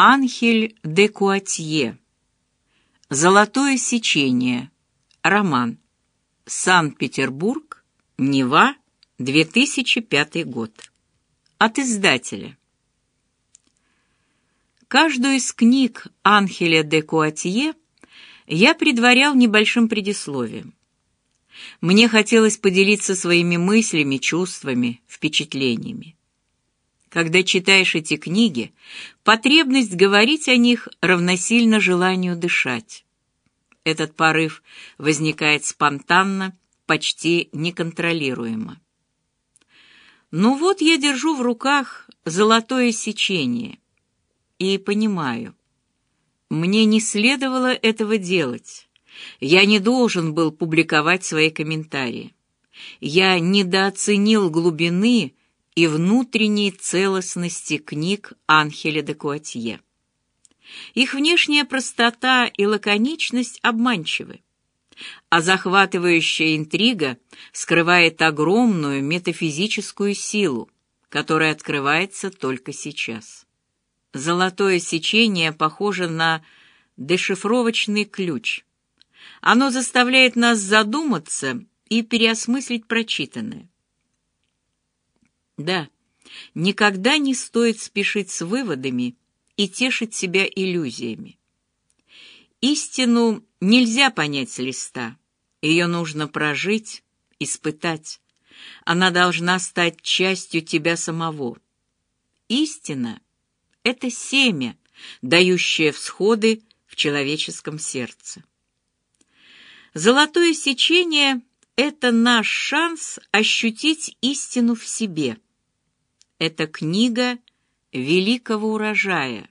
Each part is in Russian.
Анхель де Куатье. Золотое сечение. Роман. Санкт-Петербург. Нева. 2005 год. От издателя. Каждую из книг Анхеля де Куатье я предварял небольшим предисловием. Мне хотелось поделиться своими мыслями, чувствами, впечатлениями. Когда читаешь эти книги, потребность говорить о них равносильно желанию дышать. Этот порыв возникает спонтанно, почти неконтролируемо. Ну вот я держу в руках золотое сечение и понимаю, мне не следовало этого делать. Я не должен был публиковать свои комментарии. Я недооценил глубины и внутренней целостности книг Анхеля де Куатье. Их внешняя простота и лаконичность обманчивы, а захватывающая интрига скрывает огромную метафизическую силу, которая открывается только сейчас. Золотое сечение похоже на дешифровочный ключ. Оно заставляет нас задуматься и переосмыслить прочитанное. Да, никогда не стоит спешить с выводами и тешить себя иллюзиями. Истину нельзя понять с листа. Ее нужно прожить, испытать. Она должна стать частью тебя самого. Истина — это семя, дающее всходы в человеческом сердце. Золотое сечение — это наш шанс ощутить истину в себе — это книга великого урожая.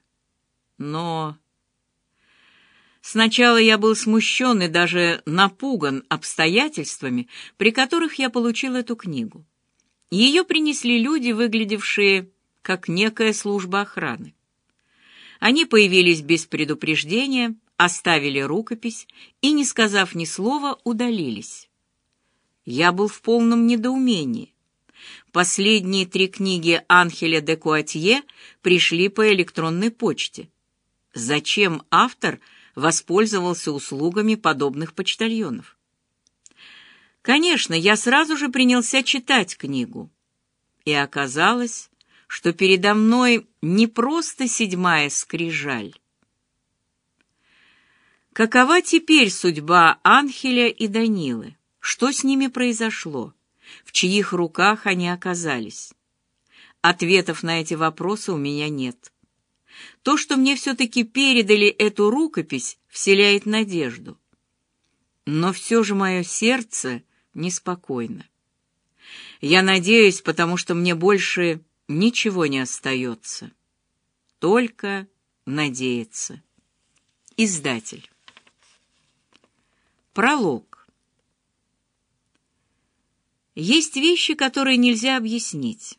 Но сначала я был смущен и даже напуган обстоятельствами, при которых я получил эту книгу. Ее принесли люди, выглядевшие как некая служба охраны. Они появились без предупреждения, оставили рукопись и, не сказав ни слова, удалились. Я был в полном недоумении. Последние три книги Анхеля де Куатье пришли по электронной почте. Зачем автор воспользовался услугами подобных почтальонов? Конечно, я сразу же принялся читать книгу. И оказалось, что передо мной не просто седьмая скрижаль. Какова теперь судьба Анхеля и Данилы? Что с ними произошло? В чьих руках они оказались. Ответов на эти вопросы у меня нет. То, что мне все-таки передали эту рукопись, вселяет надежду. Но все же мое сердце неспокойно. Я надеюсь, потому что мне больше ничего не остается. Только надеяться. Издатель. Пролог. Есть вещи, которые нельзя объяснить.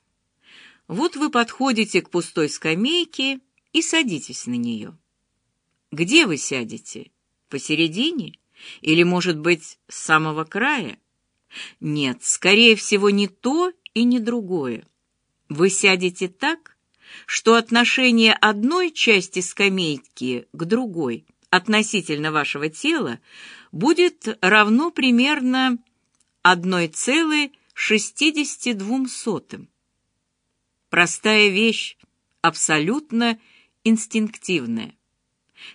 Вот вы подходите к пустой скамейке и садитесь на нее. Где вы сядете? Посередине? Или, может быть, с самого края? Нет, скорее всего, не то и не другое. Вы сядете так, что отношение одной части скамейки к другой относительно вашего тела будет равно примерно 1,62. Простая вещь, абсолютно инстинктивная.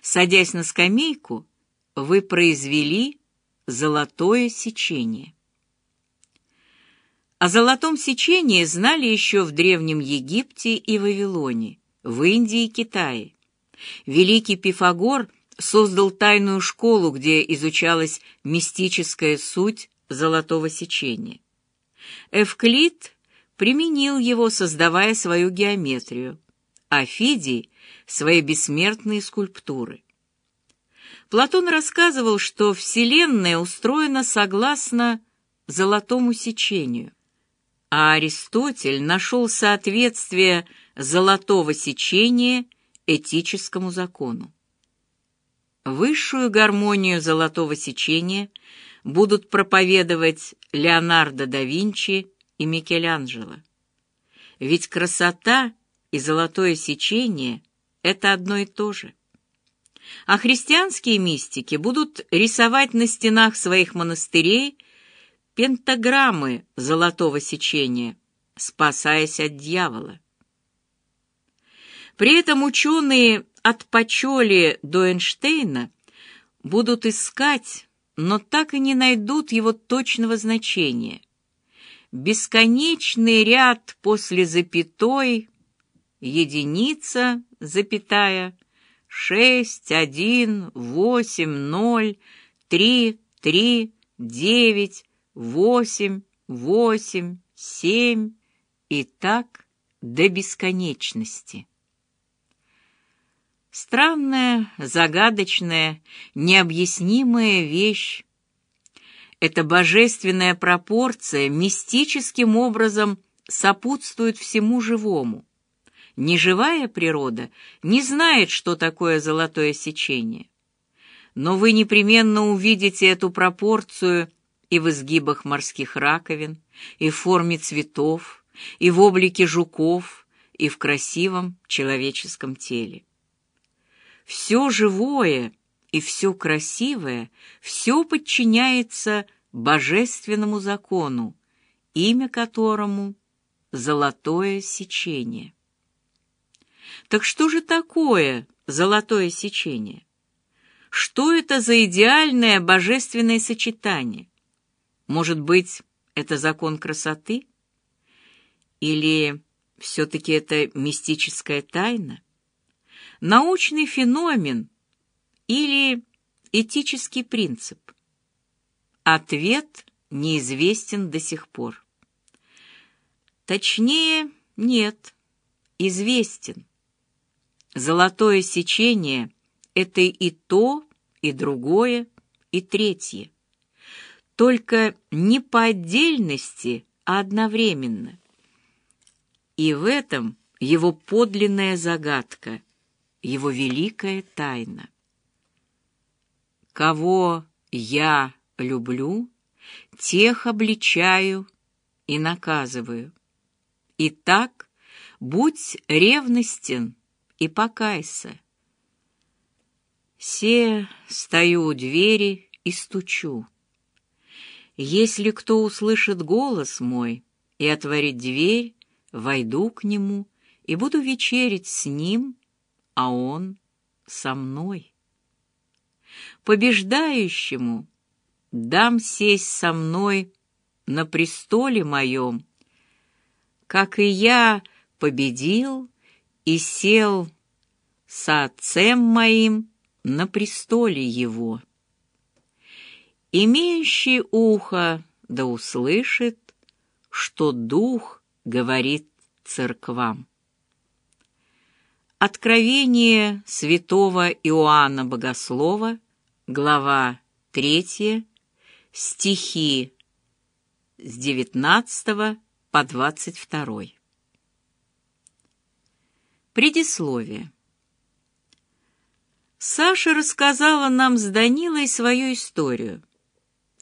Садясь на скамейку, вы произвели золотое сечение. О золотом сечении знали еще в Древнем Египте и Вавилоне, в Индии и Китае. Великий Пифагор создал тайную школу, где изучалась мистическая суть золотого сечения. Эвклид применил его, создавая свою геометрию, а Фидий — свои бессмертные скульптуры. Платон рассказывал, что Вселенная устроена согласно золотому сечению, а Аристотель нашел соответствие золотого сечения этическому закону. Высшую гармонию золотого сечения — будут проповедовать Леонардо да Винчи и Микеланджело. Ведь красота и золотое сечение это одно и то же. А христианские мистики будут рисовать на стенах своих монастырей пентаграммы золотого сечения, спасаясь от дьявола. При этом ученые от Пачоли до Эйнштейна будут искать, но так и не найдут его точного значения. Бесконечный ряд после запятой, единица, запятая, шесть, один, восемь, ноль, три, три, девять, восемь, восемь, семь и так до бесконечности. Странная, загадочная, необъяснимая вещь. Эта божественная пропорция мистическим образом сопутствует всему живому. Неживая природа не знает, что такое золотое сечение. Но вы непременно увидите эту пропорцию и в изгибах морских раковин, и в форме цветов, и в облике жуков, и в красивом человеческом теле. Все живое и все красивое, все подчиняется божественному закону, имя которому — золотое сечение. Так что же такое золотое сечение? Что это за идеальное божественное сочетание? Может быть, это закон красоты? Или все-таки это мистическая тайна? Научный феномен или этический принцип? Ответ неизвестен до сих пор. Точнее, нет, известен. Золотое сечение — это и то, и другое, и третье. Только не по отдельности, а одновременно. И в этом его подлинная загадка — его великая тайна. Кого я люблю, тех обличаю и наказываю. Итак, будь ревностен и покайся. Се стою у двери и стучу. Если кто услышит голос мой и отворит дверь, войду к нему и буду вечерить с ним а он со мной. Побеждающему дам сесть со мной на престоле моем, как и я победил и сел с отцем моим на престоле его. Имеющий ухо да услышит, что Дух говорит церквам. Откровение святого Иоанна Богослова, глава 3, стихи с 19 по 22. Предисловие. Саша рассказала нам с Данилой свою историю.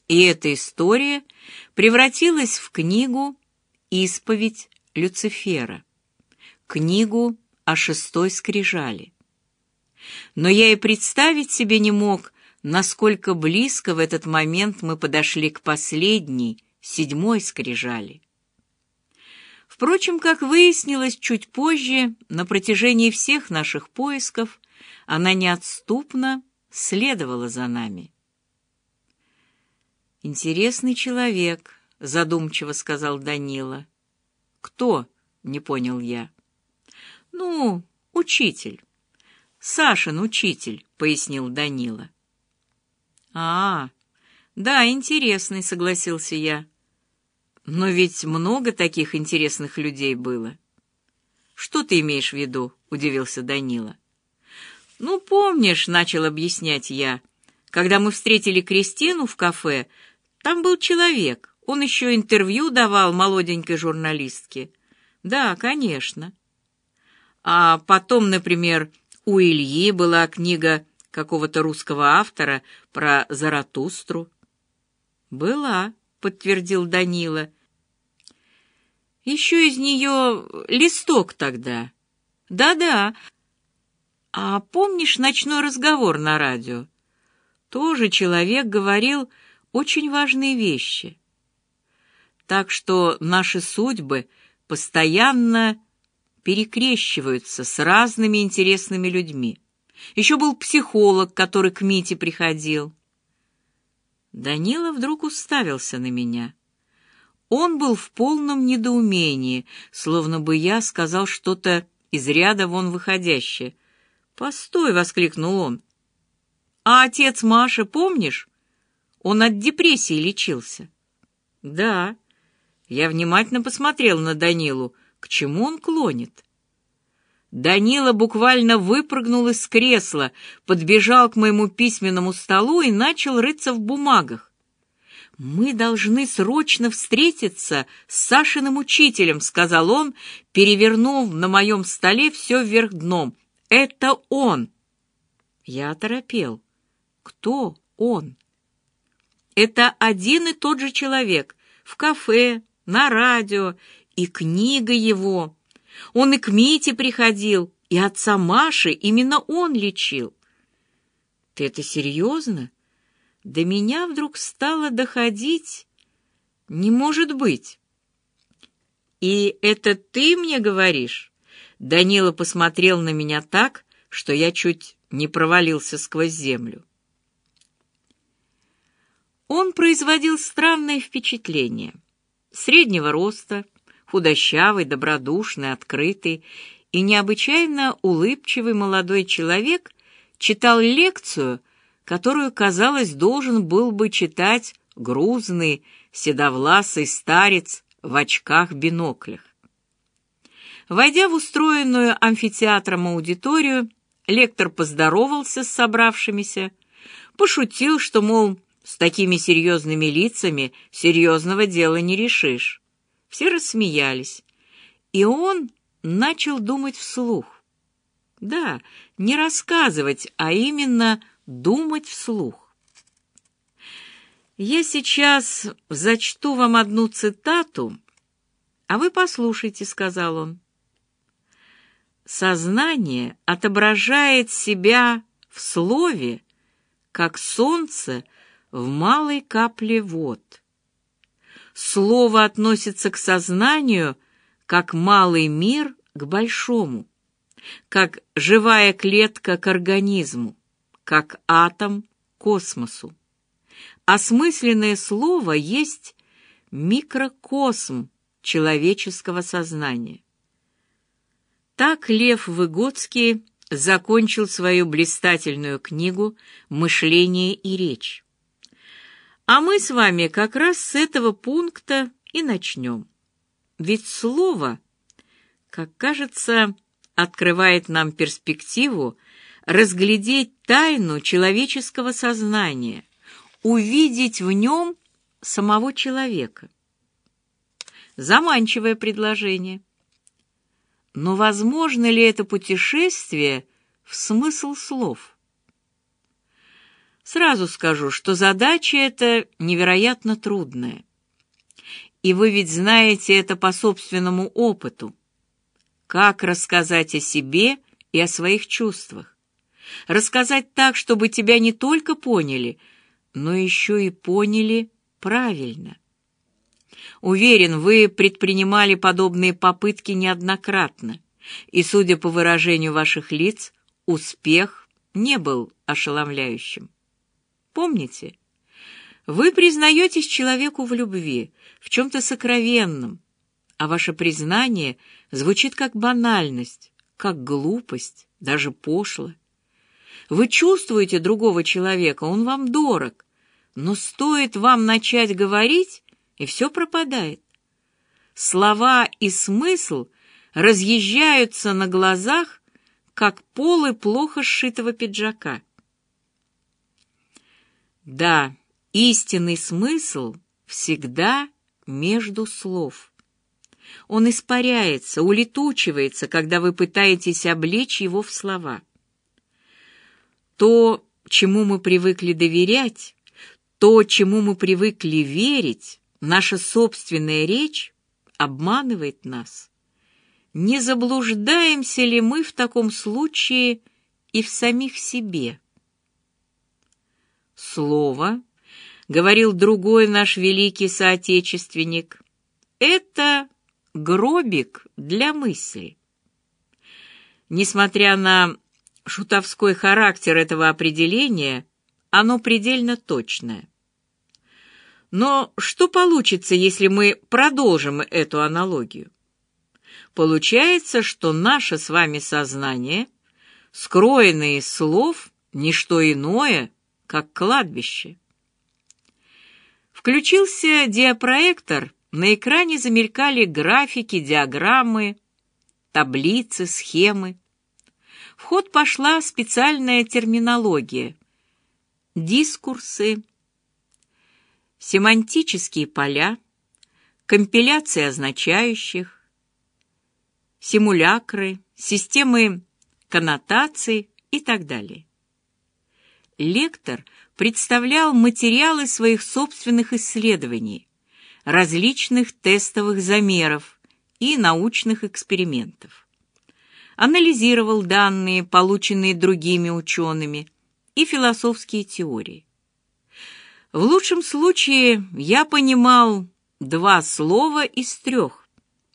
И эта история превратилась в книгу «Исповедь Люцифера», книгу о шестой скрижали. Но я и представить себе не мог, насколько близко в этот момент мы подошли к последней, седьмой скрижали. Впрочем, как выяснилось чуть позже, на протяжении всех наших поисков она неотступно следовала за нами. «Интересный человек», — задумчиво сказал Данила. «Кто?» — не понял я. «Ну, учитель. Сашин учитель», — пояснил Данила. «А, да, интересный», — согласился я. «Но ведь много таких интересных людей было». «Что ты имеешь в виду?» — удивился Данила. «Ну, помнишь», — начал объяснять я, — «когда мы встретили Кристину в кафе, там был человек, он еще интервью давал молоденькой журналистке». «Да, конечно». А потом, например, у Ильи была книга какого-то русского автора про Заратустру. «Была», — подтвердил Данила. «Еще из нее листок тогда». «Да-да, А помнишь ночной разговор на радио? Тоже человек говорил очень важные вещи. Так что наши судьбы постоянно перекрещиваются с разными интересными людьми. Еще был психолог, который к Мите приходил. Данила вдруг уставился на меня. Он был в полном недоумении, словно бы я сказал что-то из ряда вон выходящее. «Постой!» — воскликнул он. «А отец Маши, помнишь? Он от депрессии лечился». «Да». Я внимательно посмотрел на Данилу. К чему он клонит? Данила буквально выпрыгнул из кресла, подбежал к моему письменному столу и начал рыться в бумагах. «Мы должны срочно встретиться с Сашиным учителем», — сказал он, перевернув на моем столе все вверх дном. «Это он!» Я оторопел. «Кто он?» «Это один и тот же человек. В кафе, на радио, и книга его. Он и к Мите приходил, и отца Маши именно он лечил». «Ты это серьезно?» До меня вдруг стало доходить... Не может быть. И это ты мне говоришь? Данила посмотрел на меня так, что я чуть не провалился сквозь землю. Он производил странное впечатление. Среднего роста, худощавый, добродушный, открытый и необычайно улыбчивый молодой человек читал лекцию — которую, казалось, должен был бы читать грузный, седовласый старец в очках-биноклях. Войдя в устроенную амфитеатром аудиторию, лектор поздоровался с собравшимися, пошутил, что, мол, с такими серьезными лицами серьезного дела не решишь. Все рассмеялись, и он начал думать вслух. Да, не рассказывать, а именно думать вслух. Я сейчас зачту вам одну цитату, а вы послушайте, сказал он. Сознание отображает себя в слове, как солнце в малой капле вод. Слово относится к сознанию, как малый мир к большому, как живая клетка к организму как атом космосу. Осмысленное слово есть микрокосм человеческого сознания. Так Лев Выгодский закончил свою блистательную книгу «Мышление и речь». А мы с вами как раз с этого пункта и начнем. Ведь слово, как кажется, открывает нам перспективу разглядеть тайну человеческого сознания, увидеть в нем самого человека. Заманчивое предложение. Но возможно ли это путешествие в смысл слов? Сразу скажу, что задача эта невероятно трудная. И вы ведь знаете это по собственному опыту. Как рассказать о себе и о своих чувствах? Рассказать так, чтобы тебя не только поняли, но еще и поняли правильно. Уверен, вы предпринимали подобные попытки неоднократно, и, судя по выражению ваших лиц, успех не был ошеломляющим. Помните? Вы признаетесь человеку в любви, в чем-то сокровенном, а ваше признание звучит как банальность, как глупость, даже пошло. Вы чувствуете другого человека, он вам дорог. Но стоит вам начать говорить, и все пропадает. Слова и смысл разъезжаются на глазах, как полы плохо сшитого пиджака. Да, истинный смысл всегда между слов. Он испаряется, улетучивается, когда вы пытаетесь облечь его в слова. То, чему мы привыкли доверять, то, чему мы привыкли верить, наша собственная речь обманывает нас. Не заблуждаемся ли мы в таком случае и в самих себе. Слово, говорил другой наш великий соотечественник, это гробик для мысли. Несмотря на шутовской характер этого определения, оно предельно точное. Но что получится, если мы продолжим эту аналогию? Получается, что наше с вами сознание, скроенное из слов, не что иное, как кладбище. Включился диапроектор, на экране замелькали графики, диаграммы, таблицы, схемы. В ход пошла специальная терминология. Дискурсы, семантические поля, компиляции означающих, симулякры, системы коннотаций и так далее. Лектор представлял материалы своих собственных исследований, различных тестовых замеров и научных экспериментов. Анализировал данные, полученные другими учеными, и философские теории. В лучшем случае я понимал два слова из трех,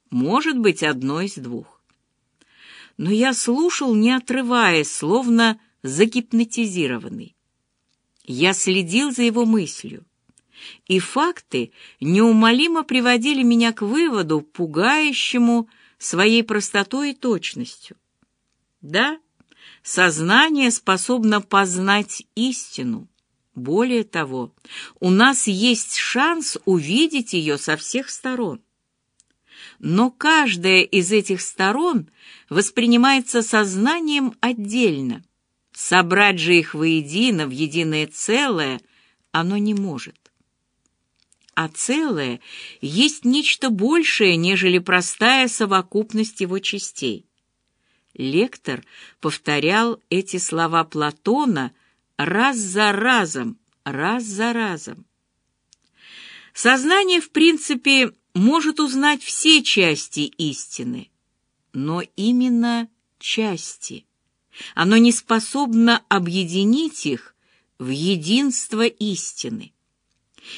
может быть, одно из двух. Но я слушал, не отрываясь, словно загипнотизированный. Я следил за его мыслью, и факты неумолимо приводили меня к выводу, пугающему своей простотой и точностью. Да, сознание способно познать истину, более того, у нас есть шанс увидеть ее со всех сторон. Но каждая из этих сторон воспринимается сознанием отдельно. Собрать же их воедино, в единое целое, оно не может. А целое есть нечто большее, нежели простая совокупность его частей. Лектор повторял эти слова Платона – раз за разом, раз за разом. Сознание, в принципе, может узнать все части истины, но именно части. Оно не способно объединить их в единство истины.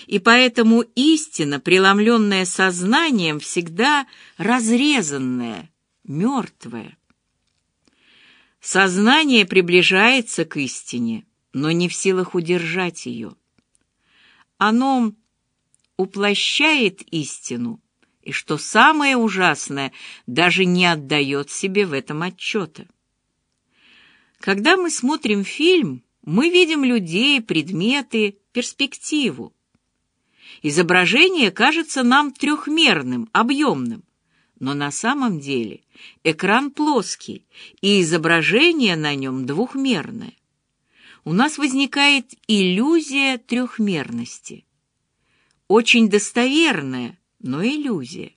И поэтому истина, преломленная сознанием, всегда разрезанная, мертвая. Сознание приближается к истине, но не в силах удержать ее. Оно уплощает истину, и, что самое ужасное, даже не отдает себе в этом отчета. Когда мы смотрим фильм, мы видим людей, предметы, перспективу. Изображение кажется нам трехмерным, объемным, но на самом деле экран плоский, и изображение на нем двухмерное у нас возникает иллюзия трехмерности. Очень достоверная, но иллюзия.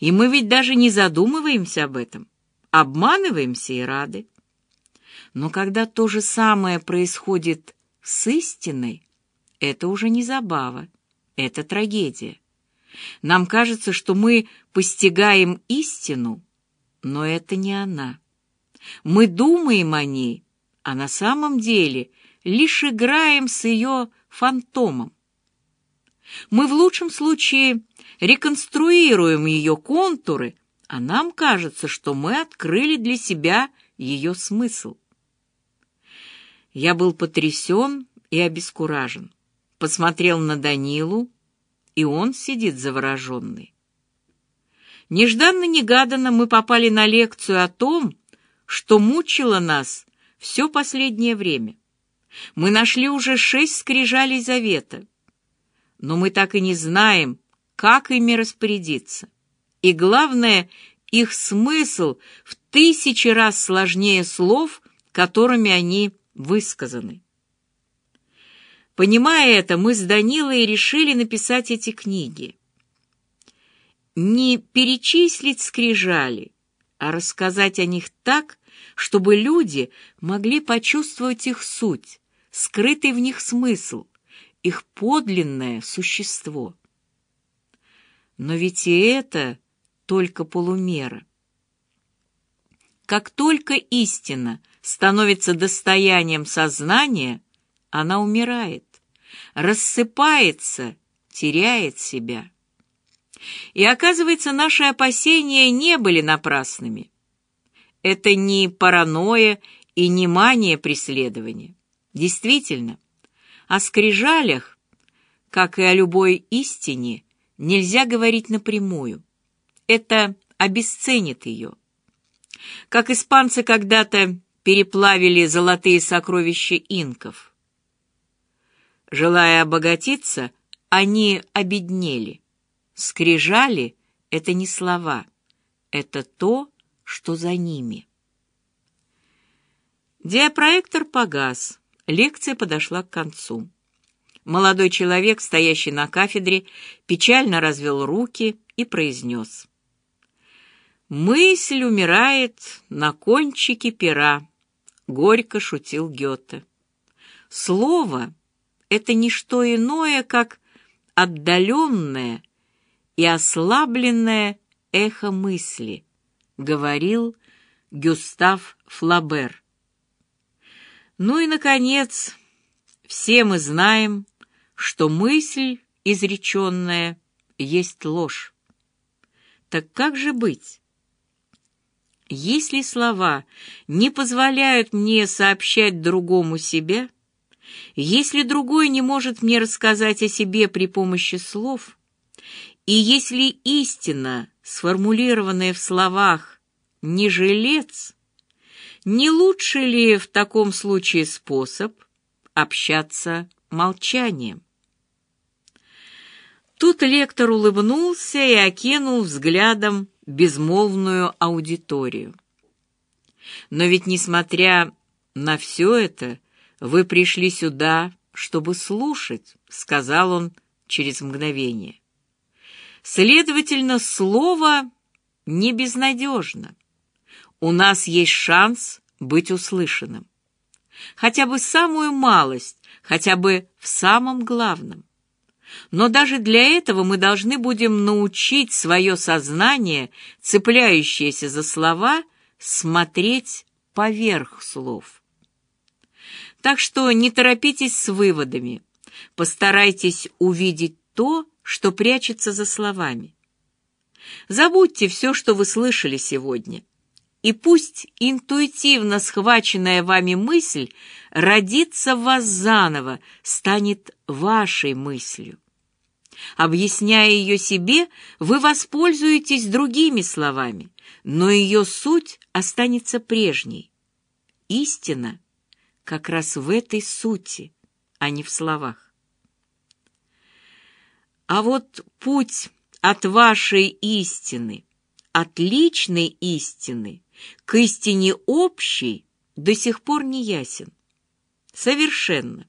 И мы ведь даже не задумываемся об этом, обманываемся и рады. Но когда то же самое происходит с истиной, это уже не забава, это трагедия. Нам кажется, что мы постигаем истину, но это не она. Мы думаем о ней, а на самом деле лишь играем с ее фантомом. Мы в лучшем случае реконструируем ее контуры, а нам кажется, что мы открыли для себя ее смысл. Я был потрясен и обескуражен. Посмотрел на Данилу, и он сидит завороженный. Нежданно-негаданно мы попали на лекцию о том, что мучило нас все последнее время. Мы нашли уже шесть скрижалей завета, но мы так и не знаем, как ими распорядиться. И главное, их смысл в тысячи раз сложнее слов, которыми они высказаны. Понимая это, мы с Данилой решили написать эти книги. Не перечислить скрижали, а рассказать о них так, чтобы люди могли почувствовать их суть, скрытый в них смысл, их подлинное существо. Но ведь и это только полумера. Как только истина становится достоянием сознания, она умирает, рассыпается, теряет себя. И оказывается, наши опасения не были напрасными. Это не паранойя и не мания преследования. Действительно, о скрижалях, как и о любой истине, нельзя говорить напрямую. Это обесценит ее. Как испанцы когда-то переплавили золотые сокровища инков. Желая обогатиться, они обеднели. Скрижали — это не слова, это то, что за ними. Диапроектор погас, лекция подошла к концу. Молодой человек, стоящий на кафедре, печально развел руки и произнес. «Мысль умирает на кончике пера», — горько шутил Гёте. «Слово — это не что иное, как отдаленное и ослабленное эхо мысли, говорил Гюстав Флабер. Ну и, наконец, все мы знаем, что мысль изреченная есть ложь. Так как же быть? Если слова не позволяют мне сообщать другому себя, если другой не может мне рассказать о себе при помощи слов, и если истина, сформулированная в словах, не жилец, не лучше ли в таком случае способ общаться молчанием? Тут лектор улыбнулся и окинул взглядом безмолвную аудиторию. Но ведь, несмотря на все это, вы пришли сюда, чтобы слушать, сказал он через мгновение. Следовательно, слово не безнадежно. У нас есть шанс быть услышанным. Хотя бы самую малость, хотя бы в самом главном. Но даже для этого мы должны будем научить свое сознание, цепляющееся за слова, смотреть поверх слов. Так что не торопитесь с выводами. Постарайтесь увидеть то, что прячется за словами. Забудьте все, что вы слышали сегодня. И пусть интуитивно схваченная вами мысль родится в вас заново, станет вашей мыслью. Объясняя ее себе, вы воспользуетесь другими словами, но ее суть останется прежней. Истина как раз в этой сути, а не в словах. А вот путь от вашей истины, от личной истины к истине общей до сих пор не ясен. Совершенно.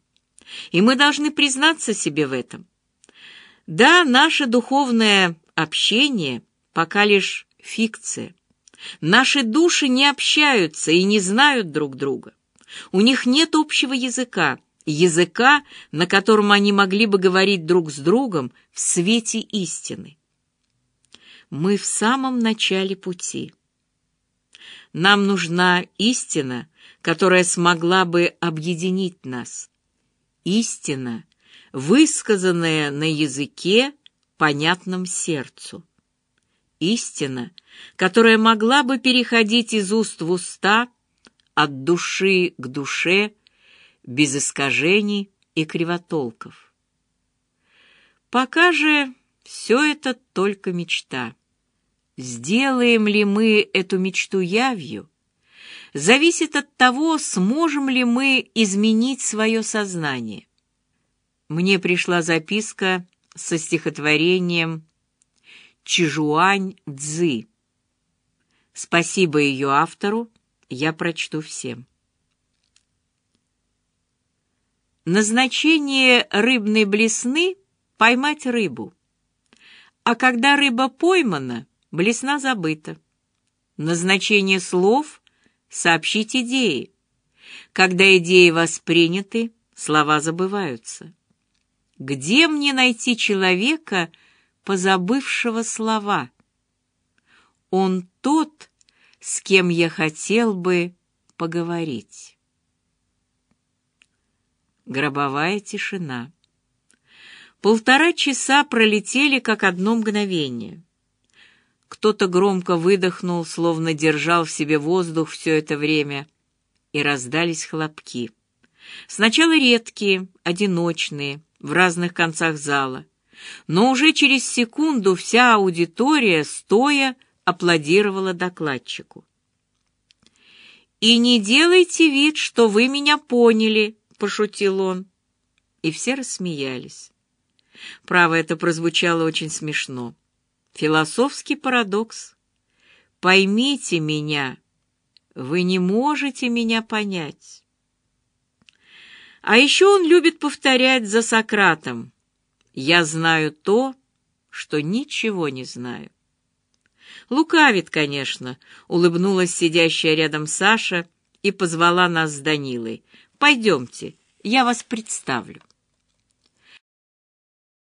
И мы должны признаться себе в этом. Да, наше духовное общение пока лишь фикция. Наши души не общаются и не знают друг друга. У них нет общего языка, языка, на котором они могли бы говорить друг с другом в свете истины. Мы в самом начале пути. Нам нужна истина, которая смогла бы объединить нас. Истина, высказанная на языке, понятном сердцу. Истина, которая могла бы переходить из уст в уста, от души к душе, без искажений и кривотолков. Пока же все это только мечта. Сделаем ли мы эту мечту явью, зависит от того, сможем ли мы изменить свое сознание. Мне пришла записка со стихотворением «Чижуань Цзы». Спасибо ее автору, я прочту всем. Назначение рыбной блесны — поймать рыбу. А когда рыба поймана, блесна забыта. Назначение слов — сообщить идеи. Когда идеи восприняты, слова забываются. Где мне найти человека, позабывшего слова? Он тот, с кем я хотел бы поговорить. Гробовая тишина. Полтора часа пролетели, как одно мгновение. Кто-то громко выдохнул, словно держал в себе воздух все это время, и раздались хлопки. Сначала редкие, одиночные, в разных концах зала, но уже через секунду вся аудитория, стоя, аплодировала докладчику. «И не делайте вид, что вы меня поняли», — пошутил он. И все рассмеялись. Право, это прозвучало очень смешно. Философский парадокс. «Поймите меня, вы не можете меня понять». А еще он любит повторять за Сократом «Я знаю то, что ничего не знаю». Лукавит, конечно, улыбнулась сидящая рядом Саша и позвала нас с Данилой. «Пойдемте, я вас представлю».